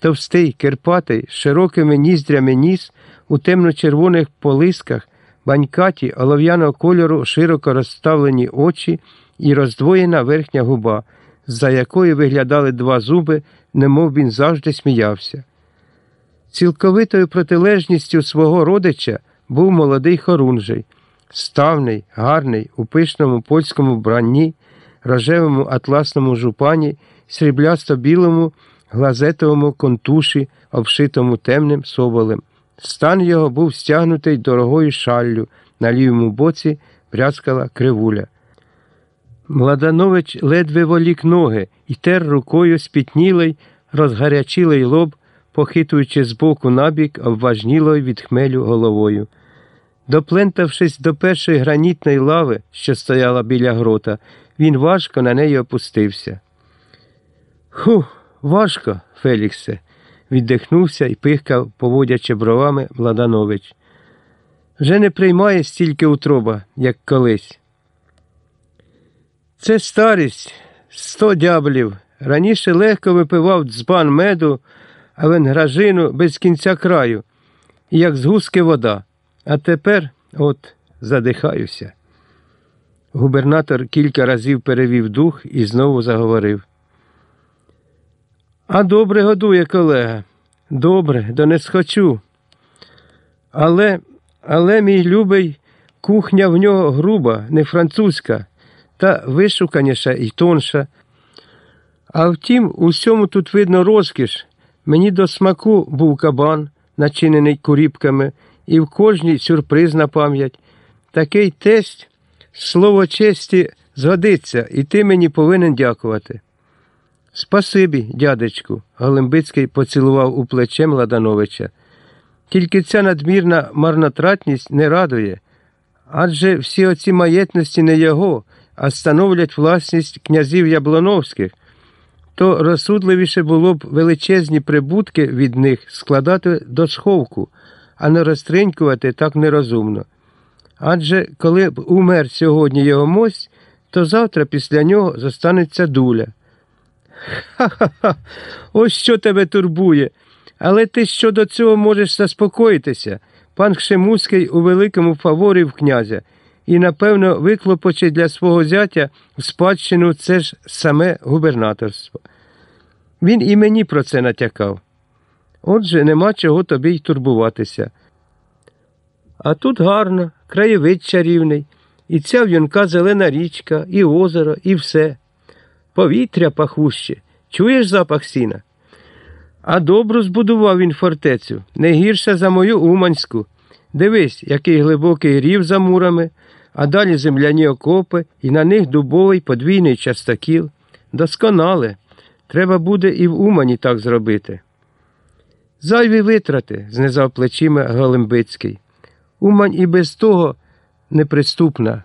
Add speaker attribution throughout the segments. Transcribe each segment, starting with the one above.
Speaker 1: товстий, кирпатий, з широкими ніздрями ніс, у темно-червоних полисках, банькаті, олов'яного кольору, широко розставлені очі і роздвоєна верхня губа, за якою виглядали два зуби, немов він завжди сміявся. Цілковитою протилежністю свого родича був молодий хорунжий, ставний, гарний, у пишному польському вбранні, рожевому атласному жупані, сріблясто-білому, глазетовому контуші, обшитому темним соболем. Стан його був стягнутий дорогою шаллю, на лівому боці брязкала кривуля. Младанович ледве волік ноги і тер рукою спітнілий, розгарячілий лоб, похитуючи з боку набік, обважнілою від хмелю головою. Доплентавшись до першої гранітної лави, що стояла біля грота, він важко на неї опустився. Ху, важко, Феліксе, віддихнувся і пихкав, поводячи бровами Младанович. Вже не приймає стільки утроба, як колись. Це старість, сто дяблів. Раніше легко випивав дзбан меду, а венгражину без кінця краю, як з гуски вода. А тепер от задихаюся. Губернатор кілька разів перевів дух і знову заговорив. А добре годує колега. Добре, да не схочу. Але, але, мій любий, кухня в нього груба, не французька, та вишуканіша і тонша. А втім, усьому тут видно розкіш. Мені до смаку був кабан, начинений куріпками, і в кожній сюрприз на пам'ять. Такий тесть, слово честі, згодиться, і ти мені повинен дякувати. Спасибі, дядечку, Галимбицький поцілував у плече Младановича. Тільки ця надмірна марнотратність не радує. Адже всі оці маєтності не його, а становлять власність князів Яблоновських, то розсудливіше було б величезні прибутки від них складати до сховку, а не розтринькувати так нерозумно. Адже коли б умер сьогодні його мость, то завтра після нього зостанеться дуля. Ха-ха-ха, ось що тебе турбує. Але ти щодо цього можеш заспокоїтися. Пан Хшемуський у великому фаворі в князя, і, напевно, виклопоче для свого зятя в спадщину це ж саме губернаторство. Він і мені про це натякав. Отже, нема чого тобі й турбуватися. А тут гарно, краєвид чарівний, і ця в'юнка зелена річка, і озеро, і все. Повітря пахуще. Чуєш запах сіна? А добру збудував він фортецю, не гірше за мою Уманську. Дивись, який глибокий рів за мурами, а далі земляні окопи, і на них дубовий подвійний частокіл. Досконале. Треба буде і в Умані так зробити. Зайві витрати, знизав плечима Галимбицький. Умань і без того неприступна.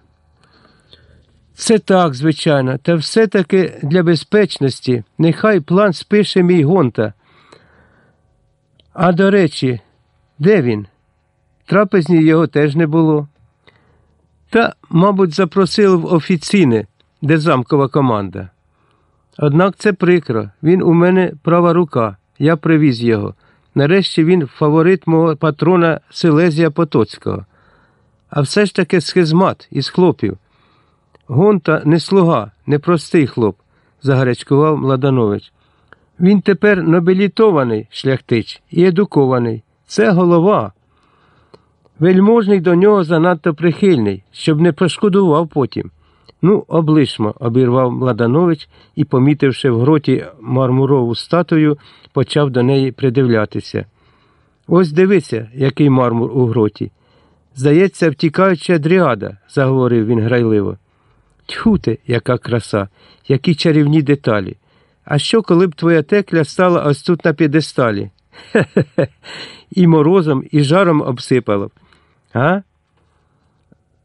Speaker 1: Це так, звичайно, та все-таки для безпечності нехай план спише мій гонта. А до речі, де він? Трапезні його теж не було. Та, мабуть, запросили в офіційне, де замкова команда. Однак це прикро, він у мене права рука, я привіз його. Нарешті він фаворит мого патрона Селезія Потоцького. А все ж таки схизмат із хлопів. Гонта не слуга, не простий хлоп, загарячкував Младанович. Він тепер нобілітований шляхтич і едукований. Це голова. Вельможний до нього занадто прихильний, щоб не пошкодував потім. Ну, облишмо, обірвав Младанович і, помітивши в гроті мармурову статую, почав до неї придивлятися. Ось дивися, який мармур у гроті. Здається, втікаюча дріада, заговорив він грайливо. Тьху ти, яка краса, які чарівні деталі. А що, коли б твоя текля стала ось тут на п'єдесталі? І морозом, і жаром обсипало б. А?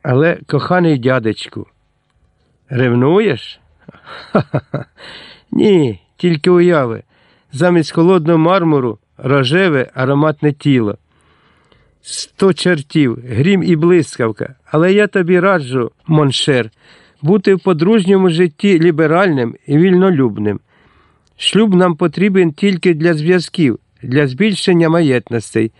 Speaker 1: Але, коханий дядечку, ревнуєш? Ха-ха-ха. Ні, тільки уяви. Замість холодного мармуру рожеве ароматне тіло. Сто чертів, грім і блискавка. Але я тобі раджу, моншер, бути в подружньому житті ліберальним і вільнолюбним. Шлюб нам потрібен тільки для зв'язків, для збільшення маєтностей.